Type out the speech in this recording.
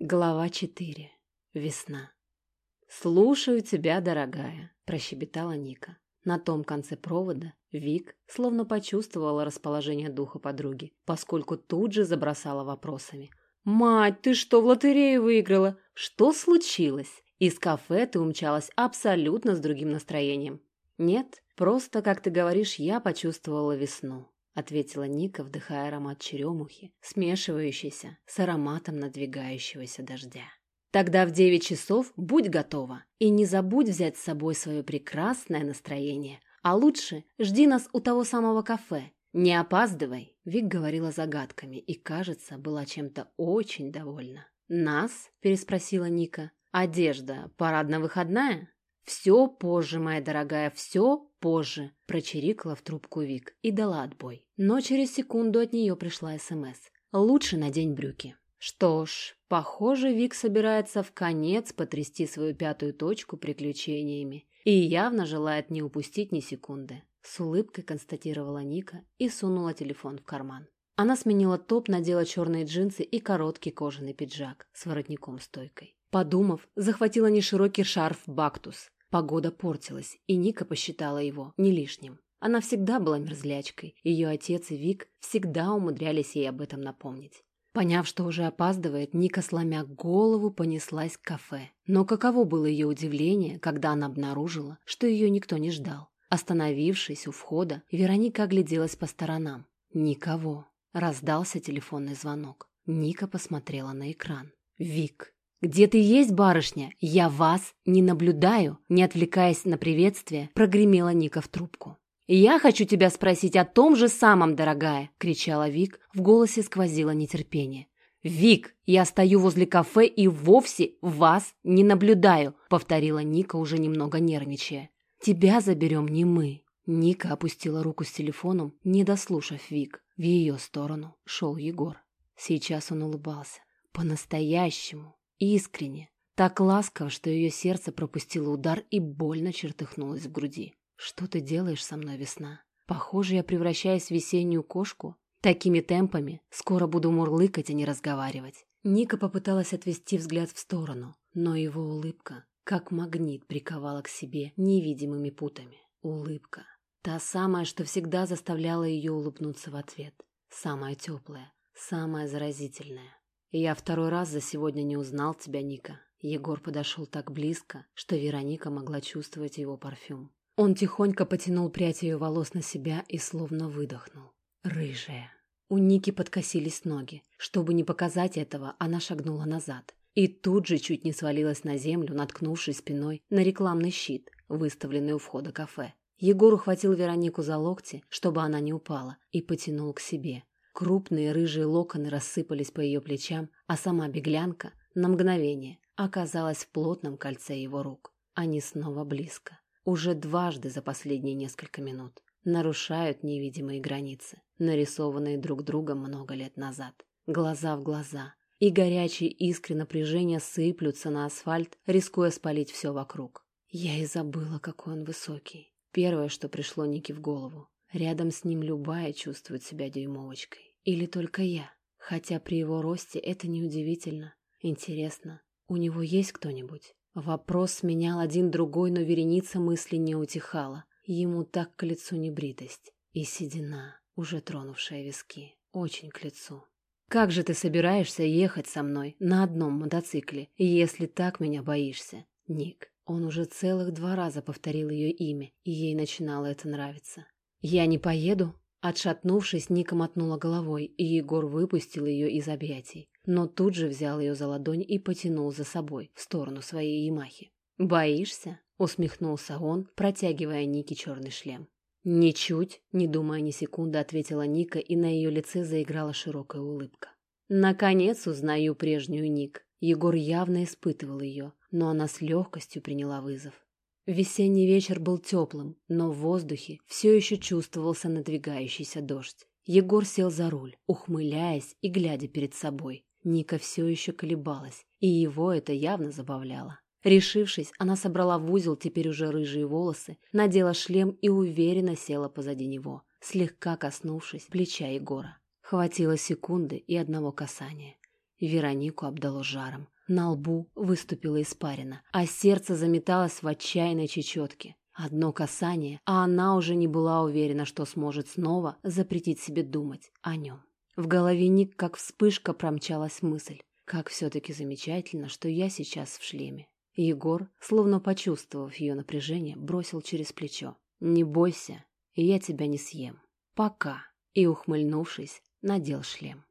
Глава 4. Весна. «Слушаю тебя, дорогая», – прощебетала Ника. На том конце провода Вик словно почувствовала расположение духа подруги, поскольку тут же забросала вопросами. «Мать, ты что, в лотерею выиграла? Что случилось? Из кафе ты умчалась абсолютно с другим настроением». «Нет, просто, как ты говоришь, я почувствовала весну ответила Ника, вдыхая аромат черемухи, смешивающийся с ароматом надвигающегося дождя. Тогда в девять часов будь готова и не забудь взять с собой свое прекрасное настроение. А лучше жди нас у того самого кафе. Не опаздывай, Вик говорила загадками и, кажется, была чем-то очень довольна. Нас? переспросила Ника. Одежда парадно-выходная? «Все позже, моя дорогая, все позже», – прочирикала в трубку Вик и дала отбой. Но через секунду от нее пришла СМС. «Лучше надень брюки». Что ж, похоже, Вик собирается в конец потрясти свою пятую точку приключениями и явно желает не упустить ни секунды. С улыбкой констатировала Ника и сунула телефон в карман. Она сменила топ, надела черные джинсы и короткий кожаный пиджак с воротником-стойкой. Подумав, захватила неширокий шарф «Бактус», Погода портилась, и Ника посчитала его не лишним. Она всегда была мерзлячкой, ее отец и Вик всегда умудрялись ей об этом напомнить. Поняв, что уже опаздывает, Ника, сломя голову, понеслась к кафе. Но каково было ее удивление, когда она обнаружила, что ее никто не ждал. Остановившись у входа, Вероника огляделась по сторонам. Никого. Раздался телефонный звонок. Ника посмотрела на экран. «Вик, «Где ты есть, барышня? Я вас не наблюдаю», не отвлекаясь на приветствие, прогремела Ника в трубку. «Я хочу тебя спросить о том же самом, дорогая!» — кричала Вик, в голосе сквозило нетерпение. «Вик, я стою возле кафе и вовсе вас не наблюдаю», — повторила Ника, уже немного нервничая. «Тебя заберем не мы». Ника опустила руку с телефоном, не дослушав Вик. В ее сторону шел Егор. Сейчас он улыбался. По-настоящему, Искренне, так ласково, что ее сердце пропустило удар и больно чертыхнулось в груди. «Что ты делаешь со мной, весна? Похоже, я превращаюсь в весеннюю кошку. Такими темпами скоро буду мурлыкать, а не разговаривать». Ника попыталась отвести взгляд в сторону, но его улыбка, как магнит, приковала к себе невидимыми путами. Улыбка. Та самая, что всегда заставляла ее улыбнуться в ответ. Самая теплая, самая заразительная. «Я второй раз за сегодня не узнал тебя, Ника». Егор подошел так близко, что Вероника могла чувствовать его парфюм. Он тихонько потянул прядь ее волос на себя и словно выдохнул. «Рыжая». У Ники подкосились ноги. Чтобы не показать этого, она шагнула назад. И тут же чуть не свалилась на землю, наткнувшись спиной на рекламный щит, выставленный у входа кафе. Егор ухватил Веронику за локти, чтобы она не упала, и потянул к себе. Крупные рыжие локоны рассыпались по ее плечам, а сама беглянка на мгновение оказалась в плотном кольце его рук. Они снова близко. Уже дважды за последние несколько минут. Нарушают невидимые границы, нарисованные друг другом много лет назад. Глаза в глаза. И горячие искры напряжения сыплются на асфальт, рискуя спалить все вокруг. Я и забыла, какой он высокий. Первое, что пришло Нике в голову. Рядом с ним любая чувствует себя дюймовочкой. Или только я? Хотя при его росте это неудивительно. Интересно, у него есть кто-нибудь? Вопрос сменял один другой, но вереница мысли не утихала. Ему так к лицу небритость. И седина, уже тронувшая виски. Очень к лицу. «Как же ты собираешься ехать со мной на одном мотоцикле, если так меня боишься?» Ник. Он уже целых два раза повторил ее имя, и ей начинало это нравиться. «Я не поеду?» Отшатнувшись, Ника мотнула головой, и Егор выпустил ее из объятий, но тут же взял ее за ладонь и потянул за собой в сторону своей Ямахи. «Боишься?» — усмехнулся он, протягивая Нике черный шлем. «Ничуть», — не думая ни секунды, ответила Ника, и на ее лице заиграла широкая улыбка. «Наконец узнаю прежнюю Ник». Егор явно испытывал ее, но она с легкостью приняла вызов. Весенний вечер был теплым, но в воздухе все еще чувствовался надвигающийся дождь. Егор сел за руль, ухмыляясь и глядя перед собой. Ника все еще колебалась, и его это явно забавляло. Решившись, она собрала в узел теперь уже рыжие волосы, надела шлем и уверенно села позади него, слегка коснувшись плеча Егора. Хватило секунды и одного касания. Веронику обдало жаром. На лбу выступила испарина, а сердце заметалось в отчаянной чечетке. Одно касание, а она уже не была уверена, что сможет снова запретить себе думать о нем. В голове Ник как вспышка промчалась мысль. Как все-таки замечательно, что я сейчас в шлеме. Егор, словно почувствовав ее напряжение, бросил через плечо. «Не бойся, я тебя не съем. Пока». И, ухмыльнувшись, надел шлем.